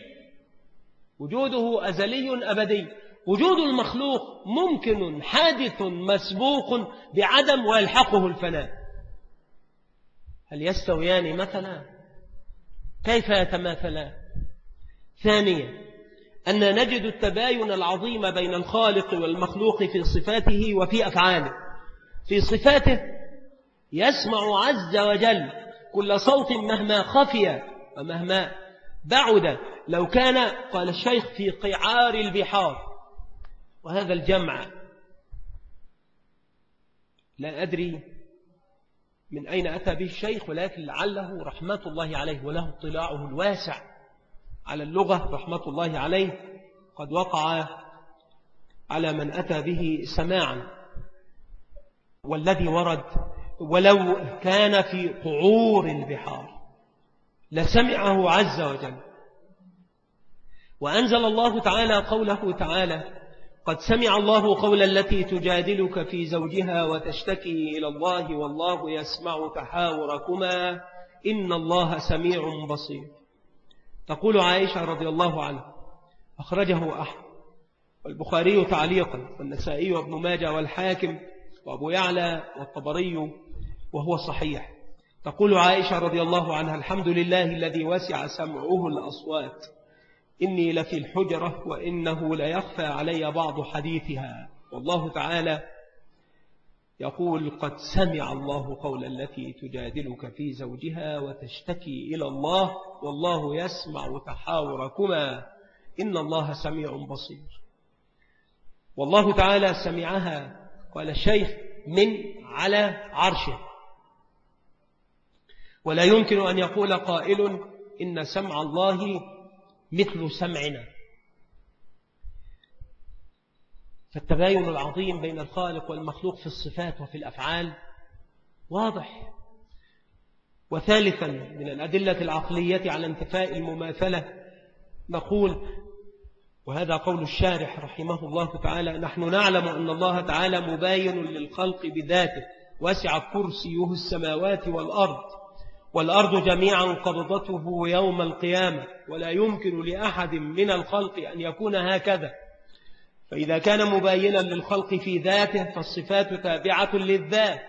وجوده أزلي أبدي. وجود المخلوق ممكن حادث مسبوق بعدم ويلحقه الفناء. هل يستويان مثلا؟ كيف يتماثلان؟ ثانيا أن نجد التباين العظيم بين الخالق والمخلوق في صفاته وفي أفعاله. في صفاته يسمع عز وجل كل صوت مهما خفي ومهما بعد. لو كان قال الشيخ في قعار البحار وهذا الجمع لا أدري من أين أتى به الشيخ ولكن لعله رحمة الله عليه وله اطلاعه الواسع على اللغة رحمة الله عليه قد وقع على من أتى به سماعا. والذي ورد ولو كان في قعور البحار لسمعه عز وجل. وأنزل الله تعالى قوله تعالى قد سمع الله قول التي تجادلك في زوجها وتشتكي إلى الله والله يسمع تحاوركما إن الله سميع بصير تقول عائشة رضي الله عنها أخرجه أحمد والبخاري تعليقا والنسائي وابن ماجه والحاكم وأبو يعلى والطبري وهو صحيح. تقول عائشة رضي الله عنها الحمد لله الذي وسع سمعه الأصوات. إني لفي الحجرة وإنه ليخفى علي بعض حديثها. والله تعالى يقول قد سمع الله قول التي تجادلك في زوجها وتشتكي إلى الله والله يسمع تحاوركما. إن الله سميع بصير. والله تعالى سمعها قال الشيخ من على عرشه. ولا يمكن أن يقول قائل إن سمع الله مثل سمعنا. فالتباين العظيم بين الخالق والمخلوق في الصفات وفي الأفعال واضح. وثالثا من الأدلة العقلية على انتفاء المماثلة نقول وهذا قول الشارح رحمه الله تعالى نحن نعلم أن الله تعالى مباين للخلق بذاته وسع كرسيه السماوات والأرض والأرض جميعا قبضته يوم القيامة ولا يمكن لأحد من الخلق أن يكون هكذا. فإذا كان مباينا للخلق في ذاته فالصفات تابعة للذات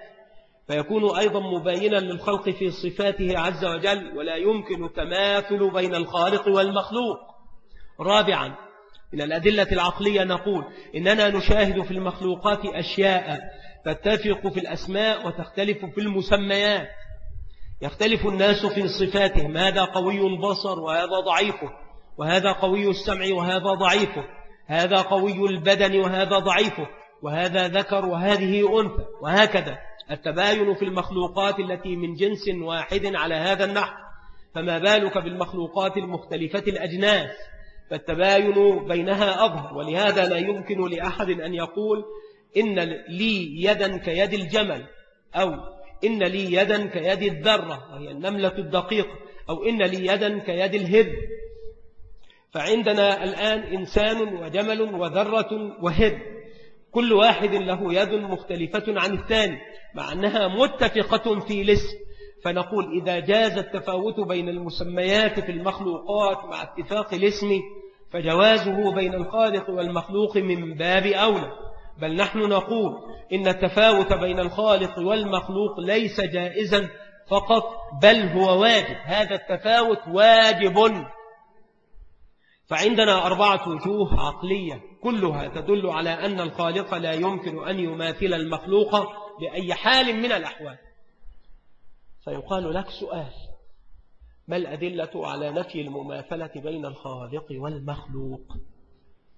فيكون أيضا مباينا للخلق في صفاته عز وجل ولا يمكن تماثل بين الخالق والمخلوق. رابعا من الأدلة العقلية نقول إننا نشاهد في المخلوقات أشياء تتفق في الأسماء وتختلف في المسميات. يختلف الناس في صفاتهم. هذا قوي البصر وهذا ضعيفه وهذا قوي السمع وهذا ضعيفه هذا قوي البدن وهذا ضعيفه وهذا ذكر وهذه أنثى. وهكذا. التباين في المخلوقات التي من جنس واحد على هذا النحو. فما بالك بالمخلوقات المختلفة الأجناس؟ فالتباين بينها أظهر ولهذا لا يمكن لأحد أن يقول إن لي يدا كيد الجمل أو إن لي يدا كيد الذرة وهي النملة الدقيقة أو إن لي يدا كيد الهد فعندنا الآن إنسان وجمل وذرة وهد كل واحد له يد مختلفة عن الثاني مع أنها متفقة في الاسم. فنقول إذا جاز التفاوت بين المسميات في المخلوقات مع اتفاق الاسم فجوازه بين الخالق والمخلوق من باب أولى. بل نحن نقول إن التفاوت بين الخالق والمخلوق ليس جائزا فقط بل هو واجب. هذا التفاوت واجب. فعندنا أربعة وجوه عقلية كلها تدل على أن الخالق لا يمكن أن يماثل المخلوق بأي حال من الأحوال. فيقال لك سؤال. ما الأدلة على نفي المماثلة بين الخالق والمخلوق؟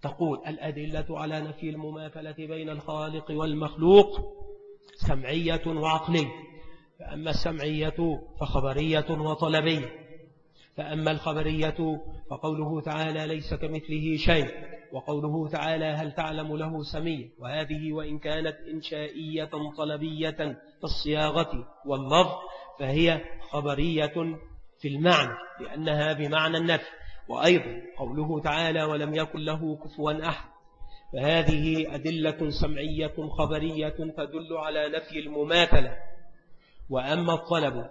تقول الأدلة على نفي المماثلة بين الخالق والمخلوق سمعية وعقلية فأما السمعية فخبرية وطلبية فأما الخبرية فقوله تعالى ليس كمثله شيء وقوله تعالى هل تعلم له سمية وهذه وإن كانت إنشائية طلبية في الصياغة واللفظ فهي خبرية في المعنى لأنها بمعنى النفي. وأيضا قوله تعالى ولم يكن له كفوا أحد فهذه أدلة سمعية خبرية تدل على نفي المماثلة. وأما الطلب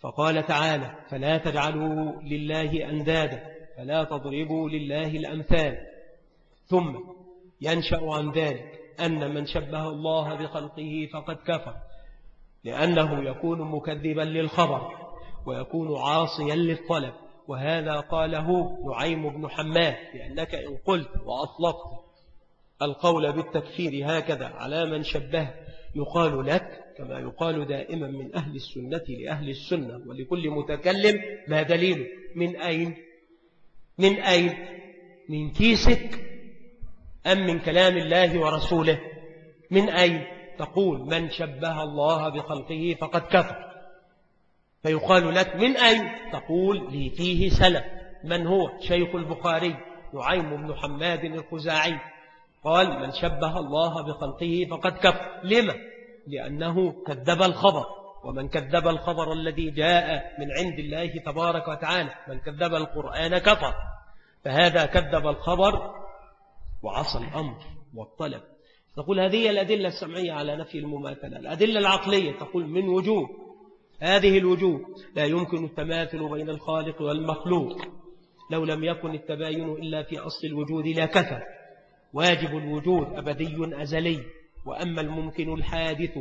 فقال تعالى فلا تجعلوا لله أندادا فلا تضربوا لله الأمثال ثم ينشأ عن ذلك أن من شبه الله بخلقه فقد كفر. لأنه يكون مكذبا للخبر ويكون عاصيا للطلب. وهذا قاله نعيم بن حماد لأنك إن قلت وأطلقت القول بالتكفير هكذا على من شبه يقال لك كما يقال دائما من أهل السنة لأهل السنة ولكل متكلم ما دليل؟ من أين؟ من أين؟ من كيسك أم من كلام الله ورسوله؟ من أين؟ تقول من شبه الله بخلقه فقد كفر. فيقال لك من أين؟ تقول لي فيه سلف. من هو؟ شيخ البخاري نعيم بن حماد الخزاعي. قال من شبه الله بخلقه فقد كفر. لما؟ لأنه كذب الخبر. ومن كذب الخبر الذي جاء من عند الله تبارك وتعالى من كذب القرآن كفر. فهذا كذب الخبر وعصى الأمر والطلب. تقول هذه الأدلة السمعية على نفي المماثلة. الأدلة العقلية تقول من وجوه هذه الوجوه لا يمكن التماثل بين الخالق والمخلوق. لو لم يكن التباين إلا في أصل الوجود لا كفى واجب الوجود أبدي أزلي. وأما الممكن الحادث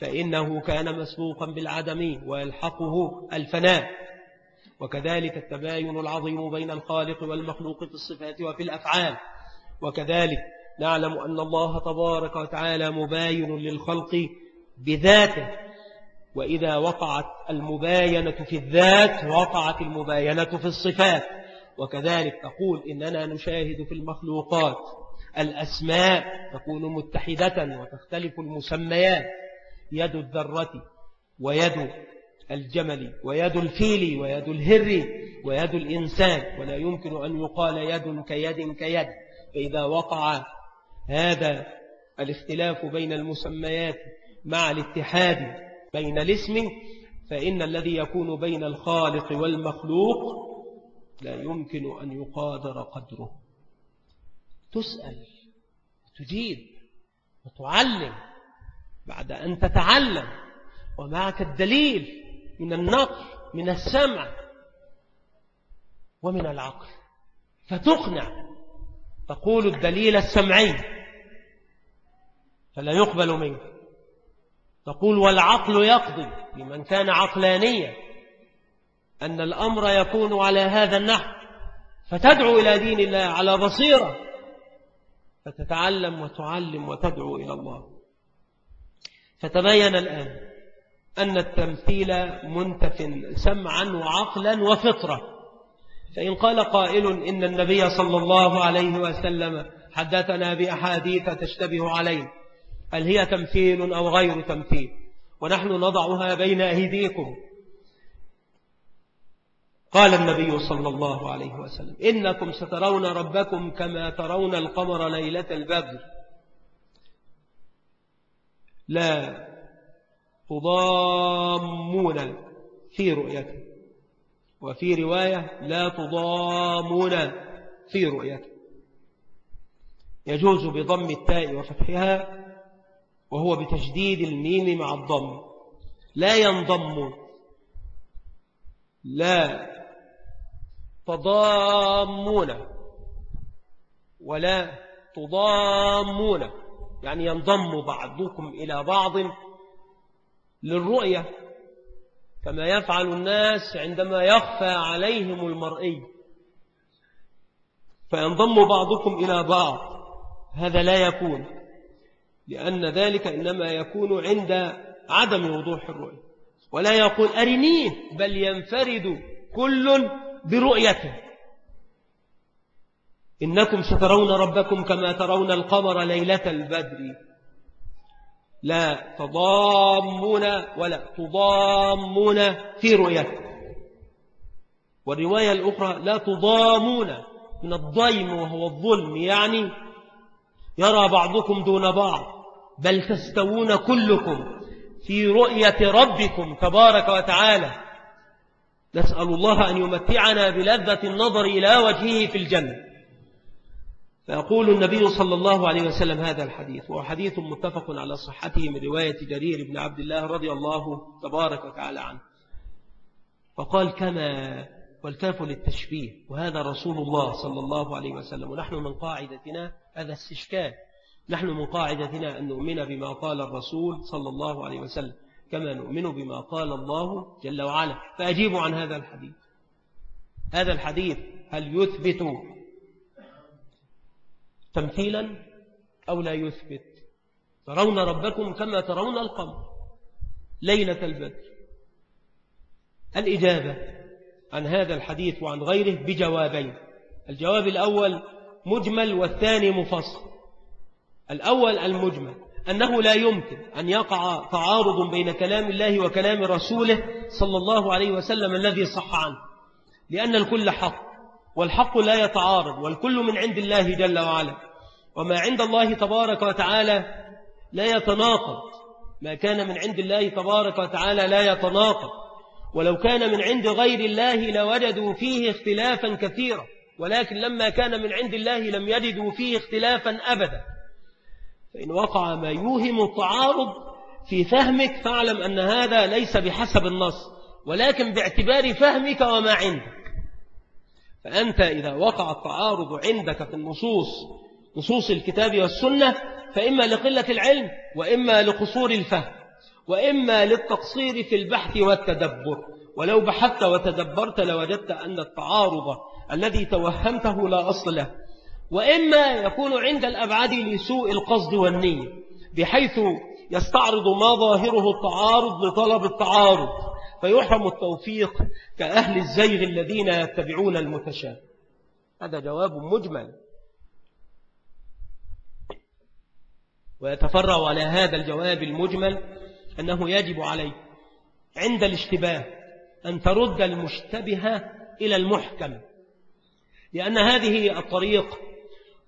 فإنه كان مسبوقا بالعدم ويلحقه الفناء. وكذلك التباين العظيم بين الخالق والمخلوق في الصفات وفي الأفعال. وكذلك نعلم أن الله تبارك وتعالى مباين للخلق بذاته وإذا وقعت المباينة في الذات وقعت المباينة في الصفات. وكذلك تقول إننا نشاهد في المخلوقات الأسماء تكون متحدة وتختلف المسميات يد الذرة ويد الجمل ويد الفيل ويد الهر ويد الإنسان. ولا يمكن أن يقال يد كيد كيد. فإذا وقع هذا الاختلاف بين المسميات مع الاتحاد بين الاسم فإن الذي يكون بين الخالق والمخلوق لا يمكن أن يقادر قدره. تسأل تجيب وتعلم بعد أن تتعلم ومعك الدليل من النقل من السمع ومن العقل فتقنع. تقول الدليل السمعي فلا يقبل منك. تقول والعقل يقضي لمن كان عقلانيا أن الأمر يكون على هذا النحو فتدعو إلى دين الله على بصيرة فتتعلم وتعلم وتدعو إلى الله. فتبين الآن أن التمثيل منتف سمعا وعقلا وفطرة فإن قال قائل إن النبي صلى الله عليه وسلم حدثنا بأحاديث تشتبه عليه هل هي تمثيل أو غير تمثيل؟ ونحن نضعها بين أيديكم. قال النبي صلى الله عليه وسلم إنكم سترون ربكم كما ترون القمر ليلة البدر. لا تضامون في رؤيته. وفي رواية لا تضامون في رؤيته يجوز بضم التاء وفتحها وهو بتشديد الميم مع الضم. لا ينضم. لا. تضامون ولا تضامون يعني ينضم بعضكم إلى بعض للرؤية. كما يفعل الناس عندما يخفى عليهم المرئي. فينضم بعضكم إلى بعض هذا لا يكون لأن ذلك إنما يكون عند عدم وضوح الرؤية. ولا يقول أرنيه بل ينفرد كل برؤيته. إنكم سترون ربكم كما ترون القمر ليلة البدر. لا تضامون ولا تضامون في رؤيته والرواية الأخرى لا تضامون من الضيم وهو الظلم يعني يرى بعضكم دون بعض بل تستوون كلكم في رؤية ربكم تبارك وتعالى. نسأل الله أن يمتعنا بلذة النظر إلى وجهه في الجنة. فيقول النبي صلى الله عليه وسلم هذا الحديث وهو حديث متفق على صحته من رواية جرير بن عبد الله رضي الله تبارك وتعالى عنه. فقال كما والكاف للتشبيه وهذا رسول الله صلى الله عليه وسلم ونحن من قاعدتنا هذا استشكال نحن من قاعدتنا أن نؤمن بما قال الرسول صلى الله عليه وسلم كما نؤمن بما قال الله جل وعلا. فأجيبوا عن هذا الحديث. هذا الحديث هل يثبت تمثيلا أو لا يثبت. ترون ربكم كما ترون القمر. ليلة البدر. الإجابة عن هذا الحديث وعن غيره بجوابين. الجواب الأول مجمل والثاني مفصل. الأول المجمل أنه لا يمكن أن يقع تعارض بين كلام الله وكلام رسوله صلى الله عليه وسلم الذي صح عنه. لأن الكل حق. والحق لا يتعارض والكل من عند الله جل وعلا. وما عند الله تبارك وتعالى لا يتناقض. ما كان من عند الله تبارك وتعالى لا يتناقض. ولو كان من عند غير الله لوجدوا فيه اختلافا كثيرا. ولكن لما كان من عند الله لم يجدوا فيه اختلافا أبدا. فإن وقع ما يوهم التعارض في فهمك فاعلم أن هذا ليس بحسب النص. ولكن باعتبار فهمك وما عندك فأنت إذا وقع التعارض عندك في النصوص نصوص الكتاب والسنة فإما لقلة العلم وإما لقصور الفهم وإما للتقصير في البحث والتدبر. ولو بحثت وتدبرت لوجدت أن التعارض الذي توهمته لا أصل له. وإما يكون عند الأبعاد لسوء القصد والنية بحيث يستعرض ما ظاهره التعارض لطلب التعارض. فيحرم التوفيق كأهل الزيغ الذين يتبعون المتشابه. هذا جواب مجمل. ويتفرع على هذا الجواب المجمل أنه يجب عليك عند الاشتباه أن ترد المشتبه إلى المحكم لأن هذه الطريق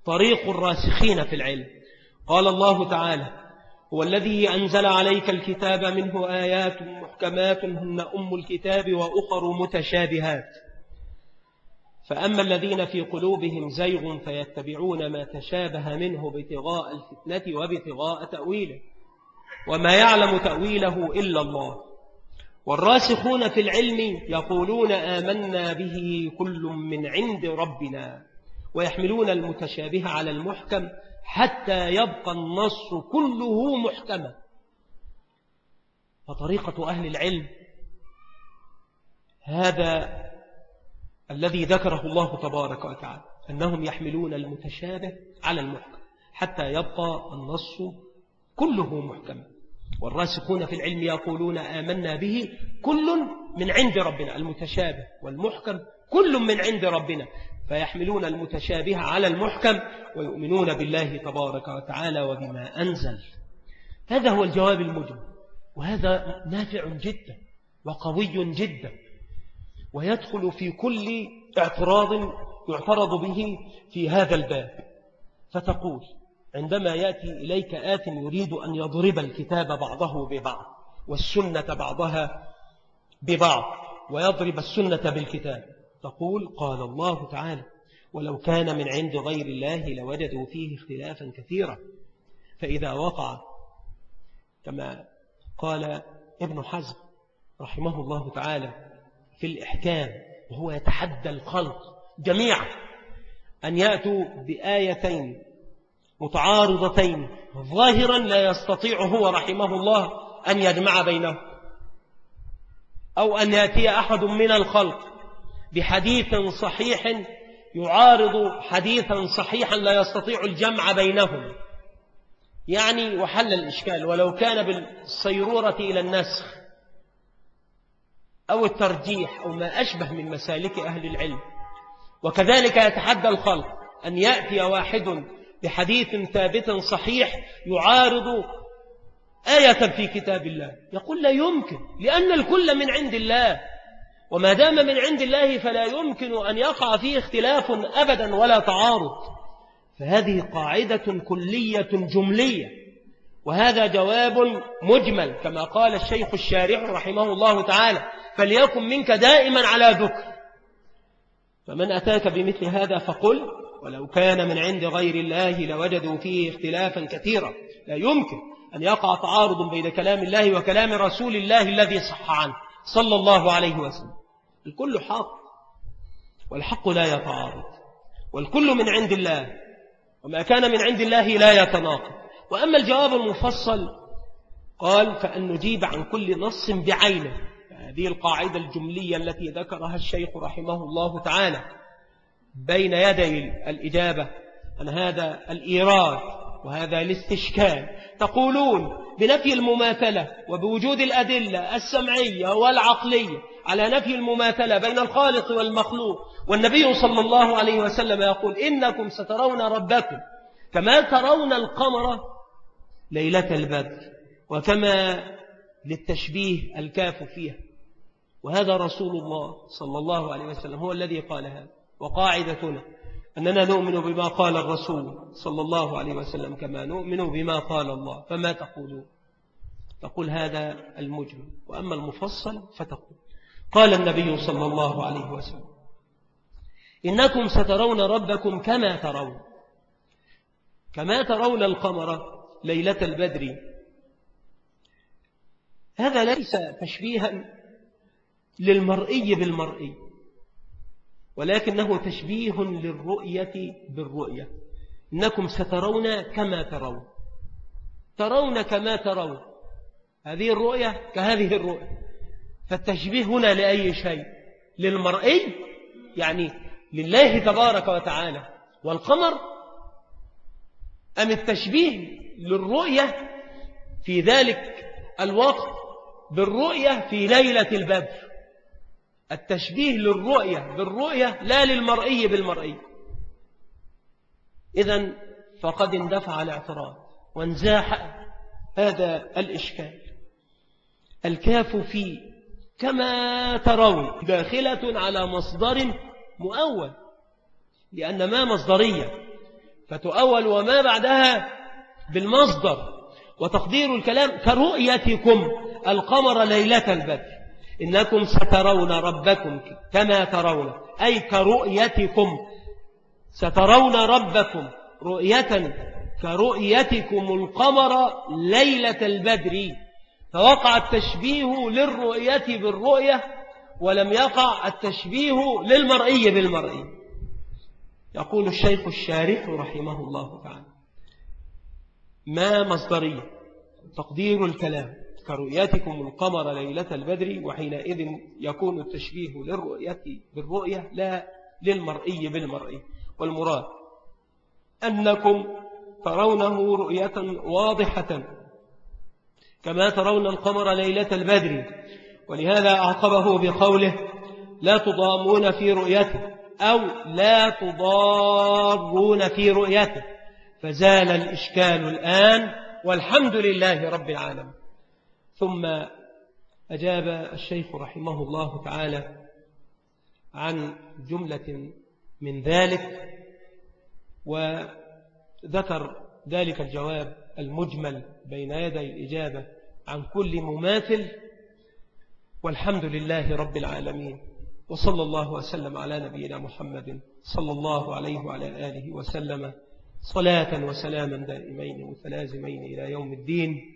طريق الراسخين في العلم. قال الله تعالى هو الذي أنزل عليك الكتاب منه آيات محكمات هن أم الكتاب وأخر متشابهات. فأما الذين في قلوبهم زيغ فيتبعون ما تشابه منه ابتغاء الفتنة وابتغاء تأويله وما يعلم تأويله إلا الله. والراسخون في العلم يقولون آمنا به كل من عند ربنا ويحملون المتشابه على المحكم حتى يبقى النص كله محكما فطريقة أهل العلم هذا الذي ذكره الله تبارك وتعالى أنهم يحملون المتشابه على المحكم حتى يبقى النص كله محكما والراسخون في العلم يقولون آمنا به كل من عند ربنا المتشابه والمحكم كل من عند ربنا. فيحملون المتشابه على المحكم ويؤمنون بالله تبارك وتعالى وبما أنزل. هذا هو الجواب المجمل. وهذا نافع جدا وقوي جدا. ويدخل في كل اعتراض يعترض به في هذا الباب. فتقول عندما يأتي إليك آت يريد أن يضرب الكتاب بعضه ببعض والسنة بعضها ببعض ويضرب السنة بالكتاب. تقول قال الله تعالى ولو كان من عند غير الله لوجدوا فيه اختلافا كثيرا. فإذا وقع كما قال ابن حزم رحمه الله تعالى في الإحكام وهو يتحدى الخلق جميعا أن يأتوا بآيتين متعارضتين ظاهرا لا يستطيع هو رحمه الله أن يجمع بينهم أو أن يأتي أحد من الخلق بحديث صحيح يعارض حديثا صحيحا لا يستطيع الجمع بينهم. يعني وحل الإشكال ولو كان بالصيرورة إلى النسخ أو الترجيح أو ما أشبه من مسالك أهل العلم. وكذلك يتحدى الخلق أن يأتي واحد بحديث ثابت صحيح يعارض آية في كتاب الله. يقول لا يمكن لأن الكل من عند الله. وما دام من عند الله فلا يمكن أن يقع فيه اختلاف أبدا ولا تعارض. فهذه قاعدة كلية جملية وهذا جواب مجمل كما قال الشيخ الشارع رحمه الله تعالى فليكن منك دائما على ذكر. فمن أتاك بمثل هذا فقل ولو كان من عند غير الله لوجدوا فيه اختلافا كثيرا. لا يمكن أن يقع تعارض بين كلام الله وكلام رسول الله الذي صح عنه. صلى الله عليه وسلم. الكل حق والحق لا يتعارض والكل من عند الله وما كان من عند الله لا يتناقض. وأما الجواب المفصل قال فأن نجيب عن كل نص بعينه. هذه القاعدة الجملية التي ذكرها الشيخ رحمه الله تعالى بين يدي الإجابة عن هذا الإيراد وهذا الاستشكال. تقولون بنفي المماثلة وبوجود الأدلة السمعية والعقلية على نفي المماثلة بين الخالق والمخلوق والنبي صلى الله عليه وسلم يقول إنكم سترون ربكم كما ترون القمر ليلة البدر وكما للتشبيه الكاف فيها. وهذا رسول الله صلى الله عليه وسلم هو الذي قال هذا. وقاعدتنا أننا نؤمن بما قال الرسول صلى الله عليه وسلم كما نؤمن بما قال الله. فما تقولون؟ تقول هذا المجمل وأما المفصل فتقول. قال النبي صلى الله عليه وسلم إنكم سترون ربكم كما ترون. كما ترون القمر ليلة البدر. هذا ليس تشبيها للمرئي بالمرئي. ولكنه تشبيه للرؤية بالرؤية. إنكم سترون كما ترون. ترون كما ترون. هذه الرؤية كهذه الرؤية. فالتشبيه هنا لأي شيء؟ للمرئي يعني لله تبارك وتعالى. والقمر أم التشبيه للرؤية في ذلك الوقت بالرؤية في ليلة البدر؟ التشبيه للرؤية بالرؤية لا للمرئي بالمرئي. إذا فقد اندفع الاعتراض وانزاح هذا الإشكال. الكاف في كما ترون داخلة على مصدر مؤول لأن ما مصدرية فتؤول وما بعدها بالمصدر. وتقدير الكلام كرؤيتكم القمر ليلة البدر. إنكم سترون ربكم كما ترون أي كرؤيتكم سترون ربكم رؤية كرؤيتكم القمر ليلة البدر فوقع التشبيه للرؤية بالرؤية ولم يقع التشبيه للمرئي بالمرئي. يقول الشيخ الشارح رحمه الله تعالى ما مصدرية تقدير الكلام كرؤيتكم القمر ليلة البدر وحينئذ يكون التشبيه للرؤية بالرؤية لا للمرئي بالمرئي. والمراد أنكم ترونه رؤية واضحة كما ترون القمر ليلة البدر. ولهذا أعقبه بقوله لا تضامون في رؤيته أو لا تضارون في رؤيته. فزال الإشكال الآن والحمد لله رب العالمين. ثم أجاب الشيخ رحمه الله تعالى عن جملة من ذلك وذكر ذلك الجواب المجمل بين يدي الإجابة عن كل مماثل والحمد لله رب العالمين وصلى الله وسلم على نبينا محمد صلى الله عليه وعلى آله وسلم صلاة وسلاما دائمين متلازمين إلى يوم الدين.